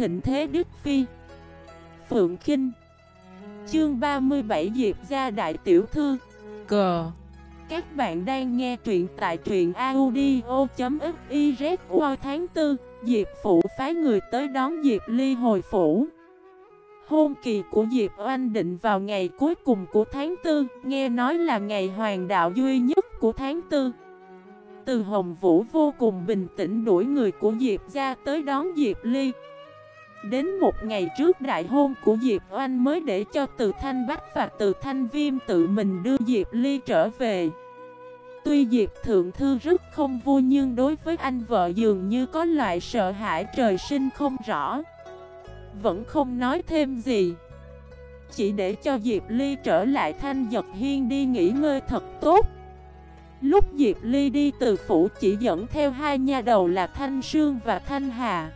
thịnh thế Đức Phi. Phượng Kinh. Chương 37 Diệp gia đại tiểu thư. Cờ Các bạn đang nghe truyện tại truyện audio.xyz Qua tháng 4 Diệp Phụ phái người tới đón Diệp Ly hồi phủ. Hôn kỳ của Diệp Oanh định vào ngày cuối cùng của tháng 4 Nghe nói là ngày hoàng đạo duy nhất của tháng 4 Từ Hồng Vũ vô cùng bình tĩnh đuổi người của Diệp ra tới đón Diệp Ly. Đến một ngày trước đại hôn của Diệp Oanh mới để cho từ Thanh Bách và từ Thanh Viêm tự mình đưa Diệp Ly trở về. Tuy Diệp Thượng Thư rất không vui nhưng đối với anh vợ dường như có loại sợ hãi trời sinh không rõ. Vẫn không nói thêm gì. Chỉ để cho Diệp Ly trở lại Thanh Giật Hiên đi nghỉ ngơi thật tốt. Lúc Diệp Ly đi từ phủ chỉ dẫn theo hai nha đầu là Thanh Sương và Thanh Hà.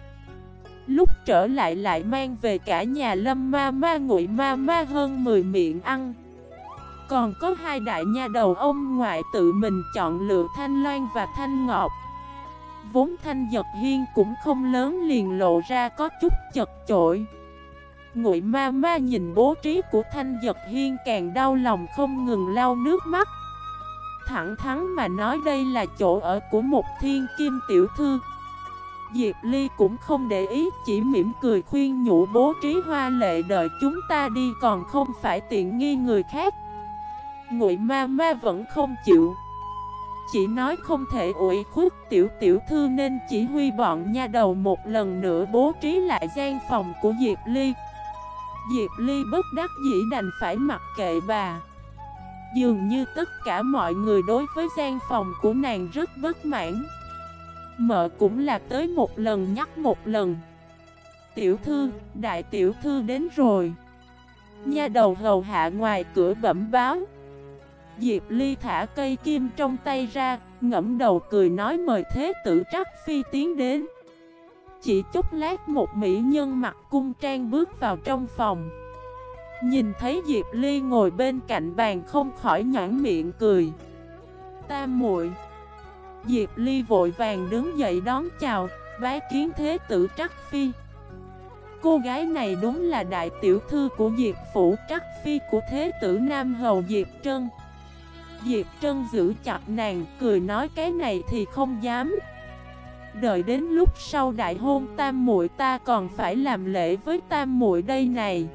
Lúc trở lại lại mang về cả nhà lâm ma ma, ngụy ma ma hơn 10 miệng ăn. Còn có hai đại nha đầu ông ngoại tự mình chọn lựa thanh loan và thanh ngọc. Vốn thanh giật hiên cũng không lớn liền lộ ra có chút chật chội. Ngụy ma ma nhìn bố trí của thanh giật hiên càng đau lòng không ngừng lau nước mắt. Thẳng thắn mà nói đây là chỗ ở của một thiên kim tiểu thư. Diệp Ly cũng không để ý, chỉ mỉm cười khuyên nhủ bố trí hoa lệ đợi chúng ta đi, còn không phải tiện nghi người khác. Ngụy ma ma vẫn không chịu. Chỉ nói không thể ủi khuất tiểu tiểu thư nên chỉ huy bọn nha đầu một lần nữa bố trí lại gian phòng của Diệp Ly. Diệp Ly bất đắc dĩ đành phải mặc kệ bà. Dường như tất cả mọi người đối với gian phòng của nàng rất bất mãn. Mợ cũng là tới một lần nhắc một lần. Tiểu thư, đại tiểu thư đến rồi. Nha đầu hầu hạ ngoài cửa bẩm báo. Diệp Ly thả cây kim trong tay ra Ngẫm đầu cười nói mời thế tử trắc phi tiến đến. Chỉ chút lát một mỹ nhân mặc cung trang bước vào trong phòng. Nhìn thấy Diệp Ly ngồi bên cạnh bàn không khỏi nhãn miệng cười. Tam muội Diệp Ly vội vàng đứng dậy đón chào, bái kiến thế tử Trắc Phi. Cô gái này đúng là đại tiểu thư của Diệp Phủ Trắc Phi của thế tử Nam Hầu Diệp Trân. Diệp Trân giữ chặt nàng, cười nói cái này thì không dám. Đợi đến lúc sau đại hôn tam muội ta còn phải làm lễ với tam muội đây này.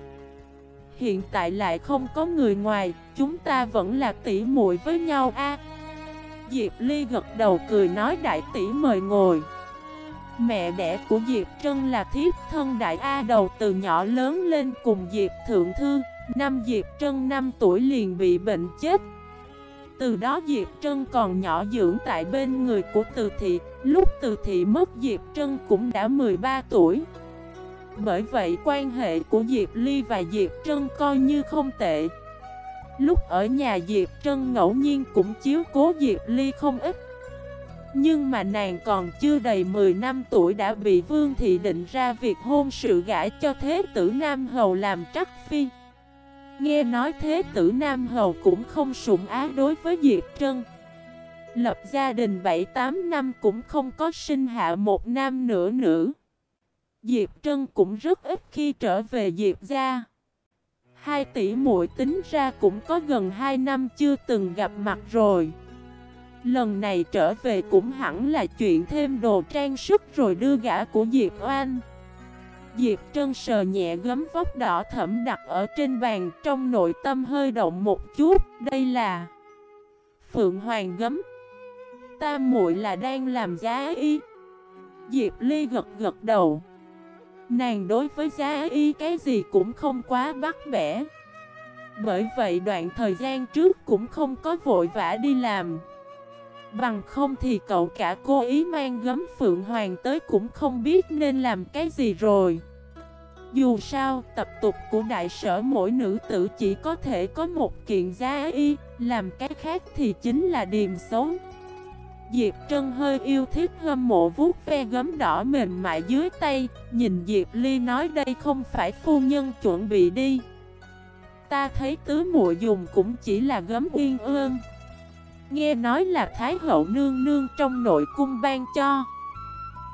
Hiện tại lại không có người ngoài, chúng ta vẫn là tỷ muội với nhau a. Diệp Ly gật đầu cười nói đại tỷ mời ngồi. Mẹ đẻ của Diệp Trân là thiếp thân đại A đầu từ nhỏ lớn lên cùng Diệp Thượng Thư. Năm Diệp Trân 5 tuổi liền bị bệnh chết. Từ đó Diệp Trân còn nhỏ dưỡng tại bên người của Từ Thị. Lúc Từ Thị mất Diệp Trân cũng đã 13 tuổi. Bởi vậy quan hệ của Diệp Ly và Diệp Trân coi như không tệ. Lúc ở nhà Diệp Trân ngẫu nhiên cũng chiếu cố Diệp Ly không ít. Nhưng mà nàng còn chưa đầy 10 năm tuổi đã bị Vương Thị định ra việc hôn sự gãi cho Thế tử Nam Hầu làm trắc phi. Nghe nói Thế tử Nam Hầu cũng không sủng á đối với Diệp Trân. Lập gia đình 7-8 năm cũng không có sinh hạ một nam nửa nữ. Diệp Trân cũng rất ít khi trở về Diệp gia. Hai tỷ muội tính ra cũng có gần 2 năm chưa từng gặp mặt rồi. Lần này trở về cũng hẳn là chuyện thêm đồ trang sức rồi đưa gã của Diệp Oan Diệp Trân sờ nhẹ gấm vóc đỏ thẫm đặt ở trên bàn, trong nội tâm hơi động một chút. Đây là Phượng Hoàng gấm. Ta muội là đang làm giá y Diệp Ly gật gật đầu. Nàng đối với giá y cái gì cũng không quá bắt bẻ. Bởi vậy đoạn thời gian trước cũng không có vội vã đi làm. Bằng không thì cậu cả cô ý mang gấm Phượng Hoàng tới cũng không biết nên làm cái gì rồi. Dù sao, tập tục của đại sở mỗi nữ tử chỉ có thể có một kiện giá y Làm cái khác thì chính là điềm xấu. Diệp Trân hơi yêu thích hâm mộ vuốt ve gấm đỏ mềm mại dưới tay, Nhìn Diệp Ly nói đây không phải phu nhân chuẩn bị đi. Ta thấy tứ muội dùng cũng chỉ là gấm uyên ương. Nghe nói là Thái hậu nương nương trong nội cung ban cho.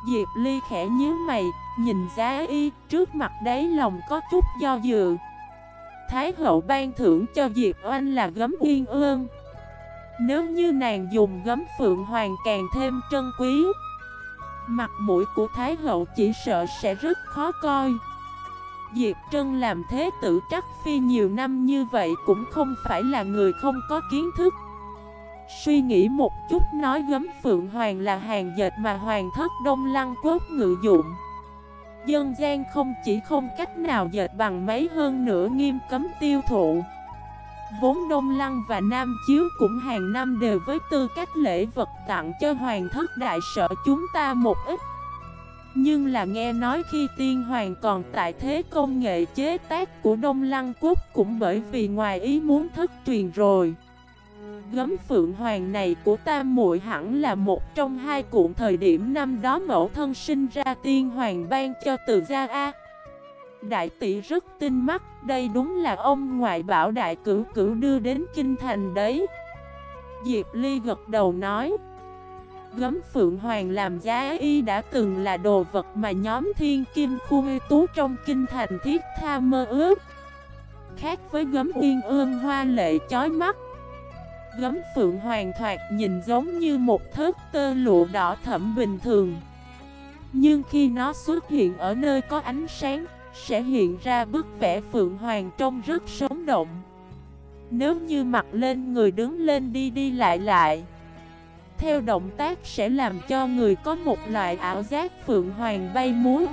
Diệp Ly khẽ nhíu mày, Nhìn giá y, trước mặt đấy lòng có chút do dự. Thái hậu ban thưởng cho Diệp Oanh là gấm uyên ương. Nếu như nàng dùng gấm phượng hoàng càng thêm trân quý, Mặt mũi của Thái hậu chỉ sợ sẽ rất khó coi. Diệp Trân làm thế tử trắc phi nhiều năm như vậy cũng không phải là người không có kiến thức. Suy nghĩ một chút nói gấm phượng hoàng là hàng dệt mà hoàng thất đông lăng quốc ngự dụng. Dân gian không chỉ không cách nào dệt bằng mấy hơn nữa nghiêm cấm tiêu thụ. Vốn Đông Lăng và Nam Chiếu cũng hàng năm đều với tư cách lễ vật tặng cho hoàng thất đại sở chúng ta một ít. Nhưng là nghe nói khi tiên hoàng còn tại thế công nghệ chế tác của Đông Lăng Quốc cũng bởi vì ngoài ý muốn thất truyền rồi. Gấm phượng hoàng này của tam muội hẳn là một trong hai cuộn thời điểm năm đó mẫu thân sinh ra tiên hoàng ban cho từ gia A. Đại tỷ rất tinh mắt, đây đúng là ông ngoại bảo đại cửu cửu đưa đến kinh thành đấy. Diệp Ly gật đầu nói Gấm Phượng Hoàng làm giá y đã từng là đồ vật mà nhóm thiên kim khu tú trong kinh thành thiết tha mơ ước. Khác với gấm uyên ương hoa lệ chói mắt Gấm phượng hoàng thoạt nhìn giống như một thớt tơ lụa đỏ thẫm bình thường. Nhưng khi nó xuất hiện ở nơi có ánh sáng sẽ hiện ra bức vẽ phượng hoàng trông rất sống động. Nếu như mặc lên, người đứng lên đi đi lại lại. Theo động tác sẽ làm cho người có một loại ảo giác phượng hoàng bay múa.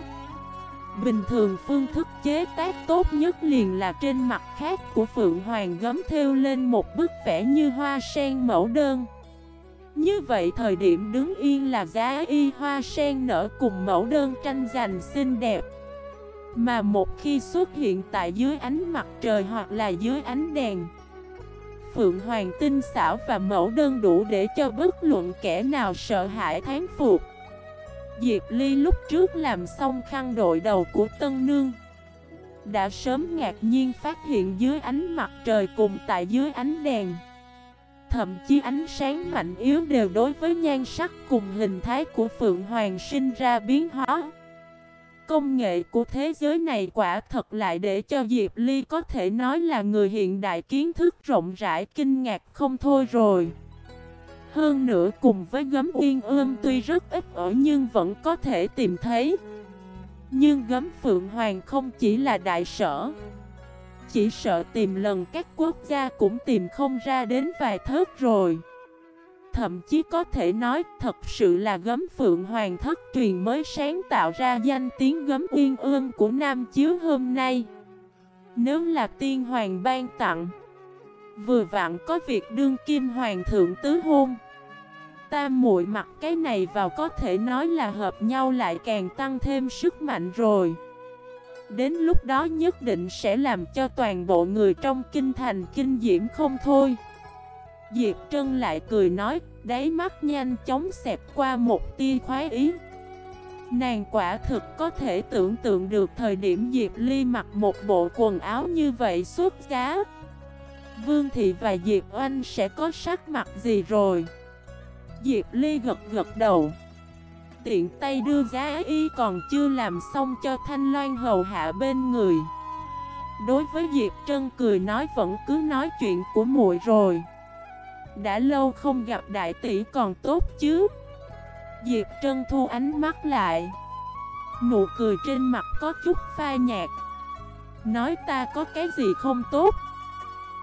Bình thường phương thức chế tác tốt nhất liền là trên mặt khác của Phượng Hoàng gấm theo lên một bức vẽ như hoa sen mẫu đơn. Như vậy thời điểm đứng yên là giá y hoa sen nở cùng mẫu đơn tranh giành xinh đẹp. Mà một khi xuất hiện tại dưới ánh mặt trời hoặc là dưới ánh đèn, Phượng Hoàng tinh xảo và mẫu đơn đủ để cho bất luận kẻ nào sợ hãi thán phục. Diệp Ly lúc trước làm xong khăn đội đầu của Tân Nương, Đã sớm ngạc nhiên phát hiện dưới ánh mặt trời cùng tại dưới ánh đèn. Thậm chí ánh sáng mạnh yếu đều đối với nhan sắc cùng hình thái của Phượng Hoàng sinh ra biến hóa. Công nghệ của thế giới này quả thật lại để cho Diệp Ly có thể nói là người hiện đại kiến thức rộng rãi, kinh ngạc không thôi rồi. Hơn nữa cùng với gấm uyên ươm tuy rất ít ở nhưng vẫn có thể tìm thấy. Nhưng gấm phượng hoàng không chỉ là đại sở. Chỉ sợ tìm lần các quốc gia cũng tìm không ra đến vài thớt rồi. Thậm chí có thể nói thật sự là gấm phượng hoàng thất truyền mới sáng tạo ra danh tiếng gấm uyên ương của Nam Chiếu hôm nay. Nếu là tiên hoàng ban tặng, Vừa vặn có việc đương kim hoàng thượng tứ hôn. Tam muội mặc cái này vào có thể nói là hợp nhau lại càng tăng thêm sức mạnh rồi. Đến lúc đó nhất định sẽ làm cho toàn bộ người trong kinh thành kinh diễm không thôi. Diệp Trân lại cười nói, Đáy mắt nhanh chóng xẹp qua một tia khoái ý. Nàng quả thực có thể tưởng tượng được thời điểm Diệp Ly mặc một bộ quần áo như vậy suốt giá. Vương Thị và Diệp Oanh sẽ có sắc mặt gì rồi? Diệp Ly gật gật đầu. Tiện tay đưa giá y còn chưa làm xong cho Thanh Loan hầu hạ bên người. Đối với Diệp Trân cười nói vẫn cứ nói chuyện của muội rồi. Đã lâu không gặp đại tỷ còn tốt chứ? Diệp Trân thu ánh mắt lại. Nụ cười trên mặt có chút pha nhạt. Nói ta có cái gì không tốt?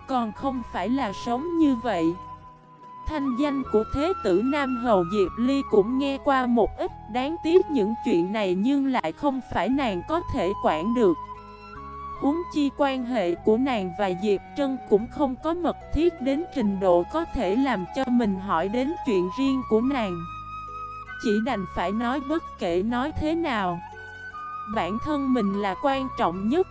Còn không phải là sống như vậy. Thanh danh của thế tử Nam Hầu Diệp Ly cũng nghe qua một ít. Đáng tiếc những chuyện này nhưng lại không phải nàng có thể quản được. Huống chi quan hệ của nàng và Diệp Trân cũng không có mật thiết đến trình độ có thể làm cho mình hỏi đến chuyện riêng của nàng. Chỉ đành phải nói bất kể nói thế nào. Bản thân mình là quan trọng nhất.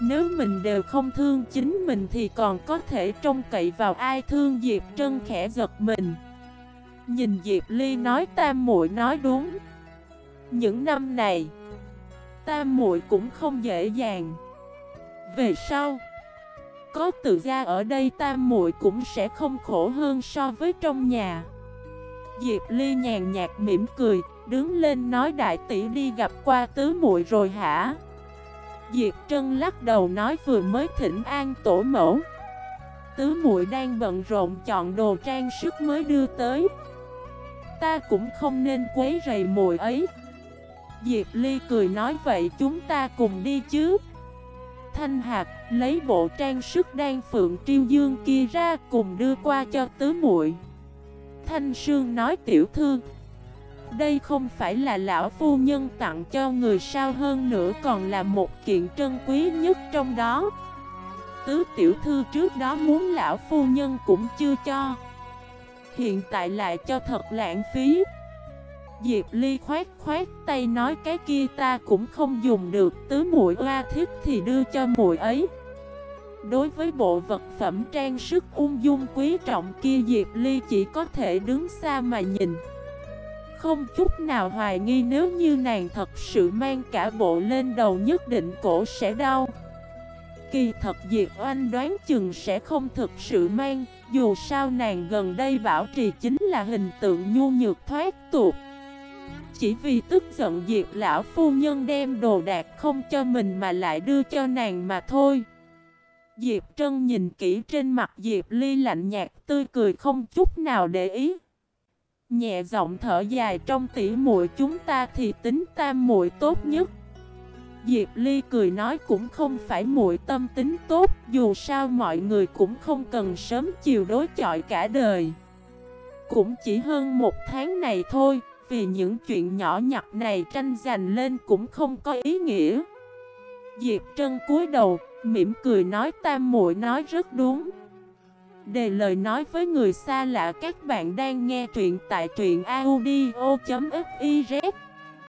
Nếu mình đều không thương chính mình thì còn có thể trông cậy vào ai thương Diệp Trân khẽ giật mình. Nhìn Diệp Ly nói tam muội nói đúng. Những năm này Tam muội cũng không dễ dàng. Về sau Có tự gia ở đây tam muội cũng sẽ không khổ hơn so với trong nhà Diệp Ly nhàn nhạt mỉm cười, đứng lên nói đại tỷ đi gặp qua tứ muội rồi hả? Diệp Trân lắc đầu nói vừa mới thỉnh an tổ mẫu. Tứ muội đang bận rộn chọn đồ trang sức mới đưa tới. Ta cũng không nên quấy rầy muội ấy. Diệp Ly cười nói vậy chúng ta cùng đi chứ. Thanh Hạc lấy bộ trang sức đan phượng triêu dương kia ra cùng đưa qua cho tứ muội. Thanh Sương nói, tiểu thư, Đây không phải là lão phu nhân tặng cho người sao hơn nữa còn là một kiện trân quý nhất trong đó. Tứ tiểu thư trước đó muốn lão phu nhân cũng chưa cho. Hiện tại lại cho thật lãng phí. Diệp Ly khoát khoát tay nói cái kia ta cũng không dùng được, Tứ muội oa thiết thì đưa cho muội ấy. Đối với bộ vật phẩm trang sức ung dung quý trọng kia Diệp Ly chỉ có thể đứng xa mà nhìn. Không chút nào hoài nghi nếu như nàng thật sự mang cả bộ lên đầu nhất định cổ sẽ đau. Kỳ thật Diệp Oanh đoán chừng sẽ không thực sự mang, Dù sao nàng gần đây bảo trì chính là hình tượng nhu nhược thoát tuột chỉ vì tức giận Diệp lão phu nhân đem đồ đạc không cho mình mà lại đưa cho nàng mà thôi Diệp Trân nhìn kỹ trên mặt Diệp Ly lạnh nhạt tươi cười không chút nào để ý. Nhẹ giọng thở dài trong tỉ muội chúng ta thì tính tam muội tốt nhất. Diệp Ly cười nói cũng không phải muội tâm tính tốt, dù sao mọi người cũng không cần sớm chiều đối chọi cả đời. Cũng chỉ hơn một tháng này thôi, vì những chuyện nhỏ nhặt này tranh giành lên cũng không có ý nghĩa. Diệp Trân cúi đầu, Mỉm cười nói tam muội nói rất đúng Đề lời nói với người xa lạ các bạn đang nghe truyện tại truyện audio.fif